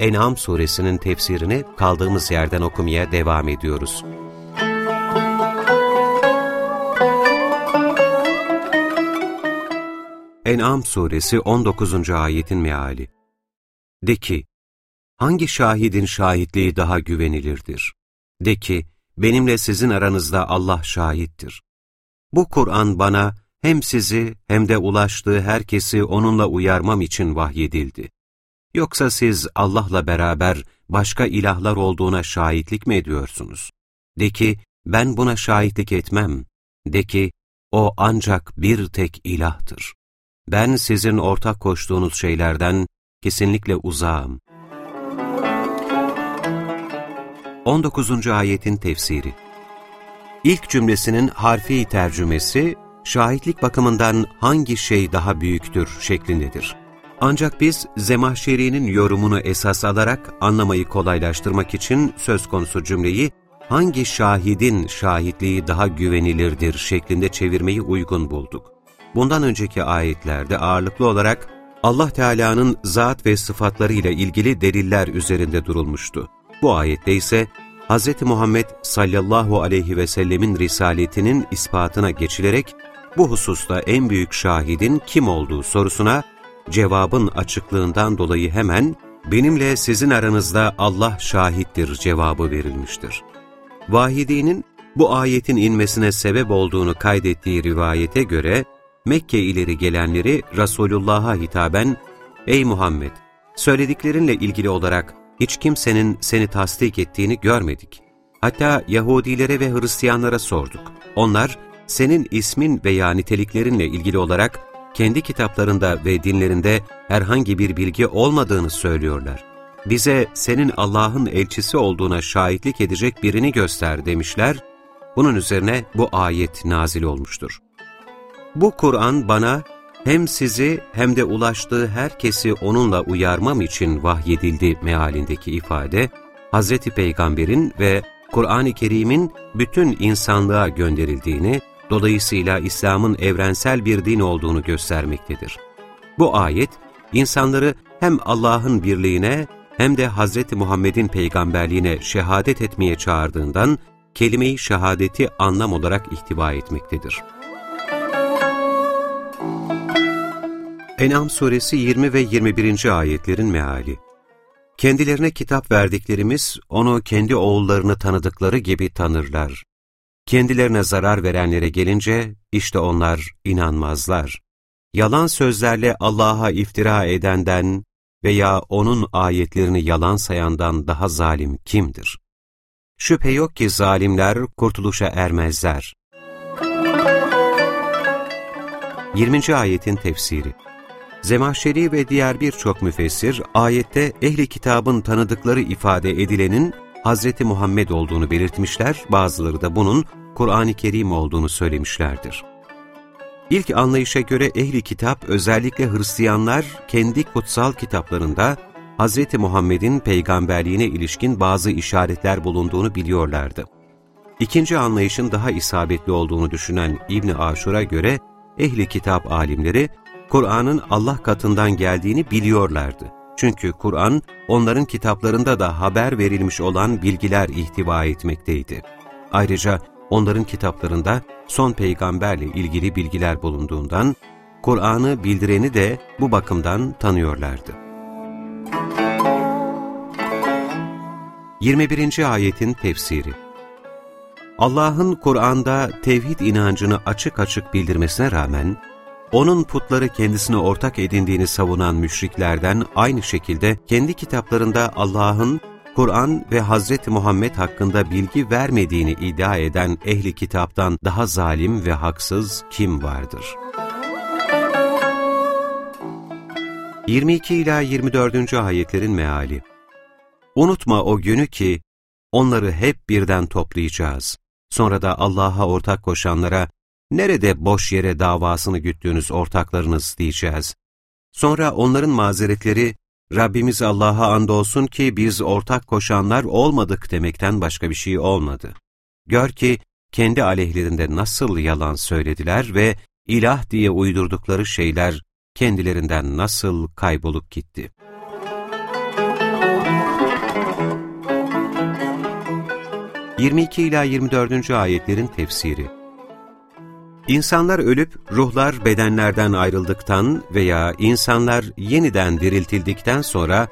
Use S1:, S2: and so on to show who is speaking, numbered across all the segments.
S1: En'am suresinin tefsirini kaldığımız yerden okumaya devam ediyoruz. En'am suresi 19. ayetin meali. De ki, hangi şahidin şahitliği daha güvenilirdir? De ki, benimle sizin aranızda Allah şahittir. Bu Kur'an bana hem sizi hem de ulaştığı herkesi onunla uyarmam için vahyedildi. Yoksa siz Allah'la beraber başka ilahlar olduğuna şahitlik mi ediyorsunuz? De ki, ben buna şahitlik etmem. De ki, o ancak bir tek ilahtır. Ben sizin ortak koştuğunuz şeylerden kesinlikle uzağım. 19. ayetin tefsiri İlk cümlesinin harfi tercümesi, şahitlik bakımından hangi şey daha büyüktür şeklindedir. Ancak biz Zemahşeri'nin yorumunu esas alarak anlamayı kolaylaştırmak için söz konusu cümleyi hangi şahidin şahitliği daha güvenilirdir şeklinde çevirmeyi uygun bulduk. Bundan önceki ayetlerde ağırlıklı olarak Allah Teala'nın zat ve sıfatlarıyla ilgili deliller üzerinde durulmuştu. Bu ayette ise Hz. Muhammed sallallahu aleyhi ve sellemin risaletinin ispatına geçilerek bu hususta en büyük şahidin kim olduğu sorusuna cevabın açıklığından dolayı hemen benimle sizin aranızda Allah şahittir cevabı verilmiştir. Vahidi'nin bu ayetin inmesine sebep olduğunu kaydettiği rivayete göre Mekke ileri gelenleri Resulullah'a hitaben ''Ey Muhammed, söylediklerinle ilgili olarak hiç kimsenin seni tasdik ettiğini görmedik. Hatta Yahudilere ve Hristiyanlara sorduk. Onlar senin ismin veya niteliklerinle ilgili olarak kendi kitaplarında ve dinlerinde herhangi bir bilgi olmadığını söylüyorlar. Bize senin Allah'ın elçisi olduğuna şahitlik edecek birini göster demişler. Bunun üzerine bu ayet nazil olmuştur. Bu Kur'an bana hem sizi hem de ulaştığı herkesi onunla uyarmam için vahyedildi mealindeki ifade, Hz. Peygamber'in ve Kur'an-ı Kerim'in bütün insanlığa gönderildiğini, dolayısıyla İslam'ın evrensel bir din olduğunu göstermektedir. Bu ayet, insanları hem Allah'ın birliğine hem de Hz. Muhammed'in peygamberliğine şehadet etmeye çağırdığından, kelime-i şehadeti anlam olarak ihtiva etmektedir. En'am suresi 20 ve 21. ayetlerin meali Kendilerine kitap verdiklerimiz onu kendi oğullarını tanıdıkları gibi tanırlar. Kendilerine zarar verenlere gelince işte onlar inanmazlar. Yalan sözlerle Allah'a iftira edenden veya O'nun ayetlerini yalan sayandan daha zalim kimdir? Şüphe yok ki zalimler kurtuluşa ermezler. 20. ayetin tefsiri Zemahşeri ve diğer birçok müfessir, ayette ehli kitabın tanıdıkları ifade edilenin Hz. Muhammed olduğunu belirtmişler, bazıları da bunun Kur'an-ı Kerim olduğunu söylemişlerdir. İlk anlayışa göre ehli kitap özellikle Hristiyanlar kendi kutsal kitaplarında Hz. Muhammed'in peygamberliğine ilişkin bazı işaretler bulunduğunu biliyorlardı. İkinci anlayışın daha isabetli olduğunu düşünen İbni Aşur'a göre ehli kitap alimleri Kur'an'ın Allah katından geldiğini biliyorlardı. Çünkü Kur'an onların kitaplarında da haber verilmiş olan bilgiler ihtiva etmekteydi. Ayrıca onların kitaplarında son peygamberle ilgili bilgiler bulunduğundan, Kur'an'ı bildireni de bu bakımdan tanıyorlardı. 21. Ayetin Tefsiri Allah'ın Kur'an'da tevhid inancını açık açık bildirmesine rağmen, onun putları kendisine ortak edindiğini savunan müşriklerden aynı şekilde kendi kitaplarında Allah'ın Kur'an ve Hz. Muhammed hakkında bilgi vermediğini iddia eden ehli kitaptan daha zalim ve haksız kim vardır? 22 ila 24. ayetlerin meali Unutma o günü ki onları hep birden toplayacağız. Sonra da Allah'a ortak koşanlara, nerede boş yere davasını güttüğünüz ortaklarınız diyeceğiz. Sonra onların mazeretleri, Rabbimiz Allah'a andolsun ki biz ortak koşanlar olmadık demekten başka bir şey olmadı. Gör ki kendi aleyhlerinde nasıl yalan söylediler ve ilah diye uydurdukları şeyler kendilerinden nasıl kaybolup gitti. ...22 ila 24. ayetlerin tefsiri İnsanlar ölüp ruhlar bedenlerden ayrıldıktan veya insanlar yeniden diriltildikten sonra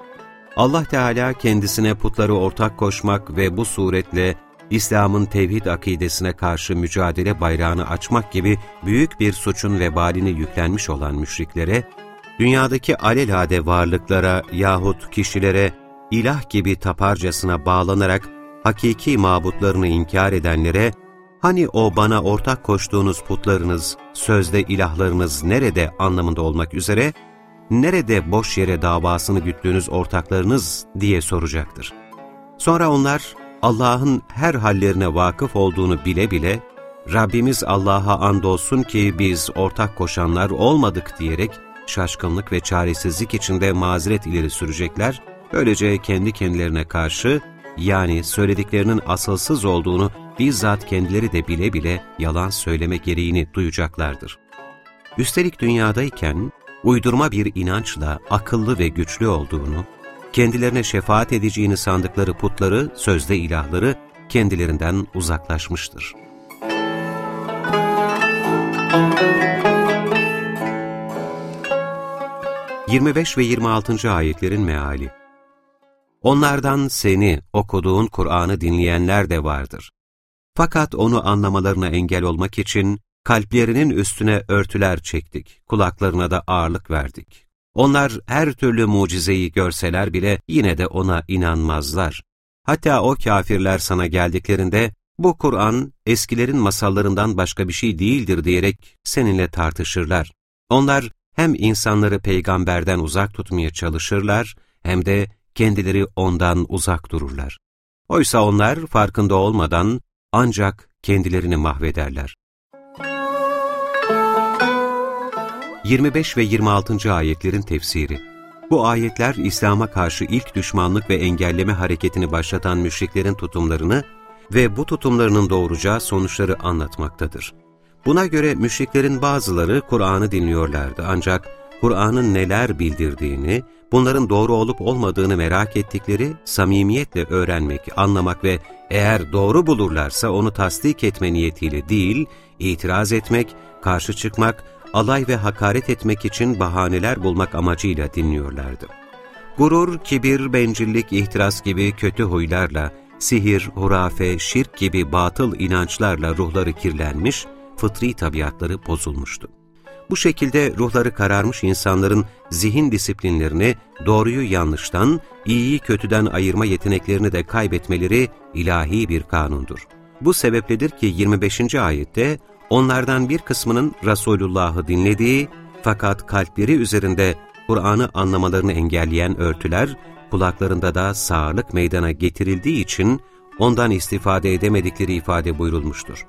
S1: Allah Teala kendisine putları ortak koşmak ve bu suretle İslam'ın tevhid akidesine karşı mücadele bayrağını açmak gibi büyük bir suçun vebalini yüklenmiş olan müşriklere, dünyadaki alelade varlıklara yahut kişilere ilah gibi taparcasına bağlanarak hakiki mabutlarını inkar edenlere, hani o bana ortak koştuğunuz putlarınız, sözde ilahlarınız nerede anlamında olmak üzere, nerede boş yere davasını güttüğünüz ortaklarınız diye soracaktır. Sonra onlar, Allah'ın her hallerine vakıf olduğunu bile bile, Rabbimiz Allah'a andolsun ki biz ortak koşanlar olmadık diyerek şaşkınlık ve çaresizlik içinde mazeret ileri sürecekler, böylece kendi kendilerine karşı yani söylediklerinin asılsız olduğunu bizzat kendileri de bile bile yalan söyleme gereğini duyacaklardır. Üstelik dünyadayken uydurma bir inançla akıllı ve güçlü olduğunu, kendilerine şefaat edeceğini sandıkları putları, sözde ilahları kendilerinden uzaklaşmıştır. Yirmi beş ve 26. ayetlerin meali Onlardan seni, okuduğun Kur'an'ı dinleyenler de vardır. Fakat onu anlamalarına engel olmak için kalplerinin üstüne örtüler çektik, kulaklarına da ağırlık verdik. Onlar her türlü mucizeyi görseler bile yine de ona inanmazlar. Hatta o kafirler sana geldiklerinde, bu Kur'an eskilerin masallarından başka bir şey değildir diyerek seninle tartışırlar. Onlar hem insanları peygamberden uzak tutmaya çalışırlar, hem de kendileri ondan uzak dururlar. Oysa onlar farkında olmadan ancak kendilerini mahvederler. 25 ve 26. ayetlerin tefsiri Bu ayetler İslam'a karşı ilk düşmanlık ve engelleme hareketini başlatan müşriklerin tutumlarını ve bu tutumlarının doğuracağı sonuçları anlatmaktadır. Buna göre müşriklerin bazıları Kur'an'ı dinliyorlardı ancak Kur'an'ın neler bildirdiğini, bunların doğru olup olmadığını merak ettikleri, samimiyetle öğrenmek, anlamak ve eğer doğru bulurlarsa onu tasdik etme niyetiyle değil, itiraz etmek, karşı çıkmak, alay ve hakaret etmek için bahaneler bulmak amacıyla dinliyorlardı. Gurur, kibir, bencillik, ihtiras gibi kötü huylarla, sihir, hurafe, şirk gibi batıl inançlarla ruhları kirlenmiş, fıtri tabiatları bozulmuştu. Bu şekilde ruhları kararmış insanların zihin disiplinlerini, doğruyu yanlıştan, iyiyi kötüden ayırma yeteneklerini de kaybetmeleri ilahi bir kanundur. Bu sebepledir ki 25. ayette onlardan bir kısmının Resulullah'ı dinlediği fakat kalpleri üzerinde Kur'an'ı anlamalarını engelleyen örtüler, kulaklarında da sağırlık meydana getirildiği için ondan istifade edemedikleri ifade buyurulmuştur.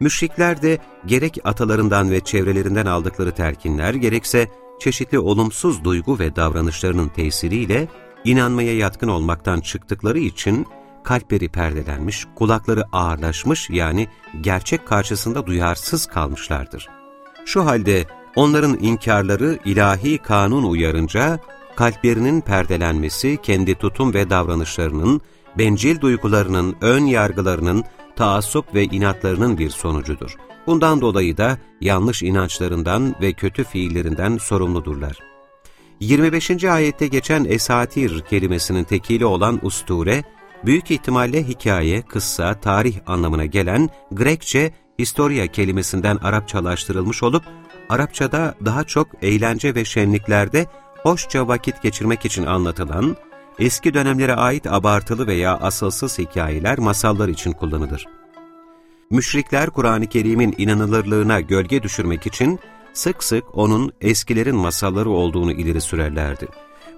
S1: Müşrikler de gerek atalarından ve çevrelerinden aldıkları telkinler, gerekse çeşitli olumsuz duygu ve davranışlarının tesiriyle inanmaya yatkın olmaktan çıktıkları için kalpleri perdelenmiş, kulakları ağırlaşmış yani gerçek karşısında duyarsız kalmışlardır. Şu halde onların inkarları ilahi kanun uyarınca kalplerinin perdelenmesi kendi tutum ve davranışlarının, bencil duygularının, ön yargılarının, taassup ve inatlarının bir sonucudur. Bundan dolayı da yanlış inançlarından ve kötü fiillerinden sorumludurlar. 25. ayette geçen esatir kelimesinin tekili olan usture, büyük ihtimalle hikaye, kıssa, tarih anlamına gelen Grekçe historia kelimesinden Arapçalaştırılmış olup, Arapçada daha çok eğlence ve şenliklerde hoşça vakit geçirmek için anlatılan, eski dönemlere ait abartılı veya asılsız hikayeler, masallar için kullanılır. Müşrikler Kur'an-ı Kerim'in inanılırlığına gölge düşürmek için sık sık onun eskilerin masalları olduğunu ileri sürerlerdi.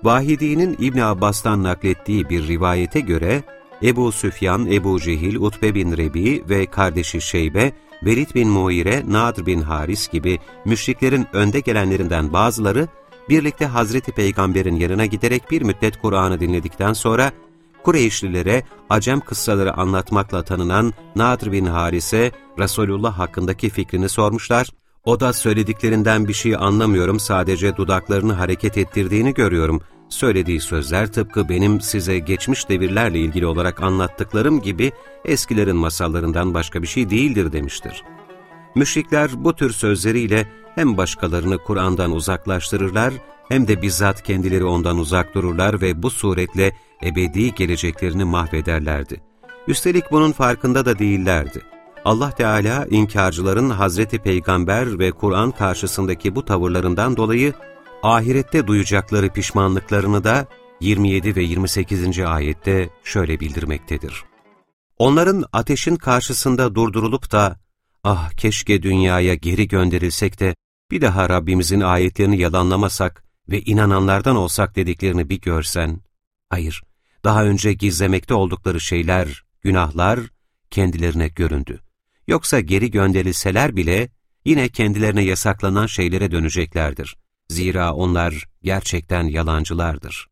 S1: Vahidi'nin İbn Abbas'tan naklettiği bir rivayete göre, Ebu Süfyan, Ebu Cehil, Utbe bin Rebi ve kardeşi Şeybe, Velid bin Muire, Nadr bin Haris gibi müşriklerin önde gelenlerinden bazıları, birlikte Hazreti Peygamber'in yanına giderek bir müddet Kur'an'ı dinledikten sonra, Kureyşlilere Acem kıssaları anlatmakla tanınan Nadr bin Haris'e Resulullah hakkındaki fikrini sormuşlar. O da söylediklerinden bir şey anlamıyorum, sadece dudaklarını hareket ettirdiğini görüyorum. Söylediği sözler tıpkı benim size geçmiş devirlerle ilgili olarak anlattıklarım gibi eskilerin masallarından başka bir şey değildir demiştir. Müşrikler bu tür sözleriyle hem başkalarını Kur'an'dan uzaklaştırırlar hem de bizzat kendileri ondan uzak dururlar ve bu suretle ebedi geleceklerini mahvederlerdi. Üstelik bunun farkında da değillerdi. Allah Teala inkarcıların Hazreti Peygamber ve Kur'an karşısındaki bu tavırlarından dolayı ahirette duyacakları pişmanlıklarını da 27 ve 28. ayette şöyle bildirmektedir. Onların ateşin karşısında durdurulup da, ah keşke dünyaya geri gönderilsek de bir daha Rabbimizin ayetlerini yalanlamasak ve inananlardan olsak dediklerini bir görsen. Hayır, daha önce gizlemekte oldukları şeyler, günahlar kendilerine göründü. Yoksa geri gönderilseler bile yine kendilerine yasaklanan şeylere döneceklerdir. Zira onlar gerçekten yalancılardır.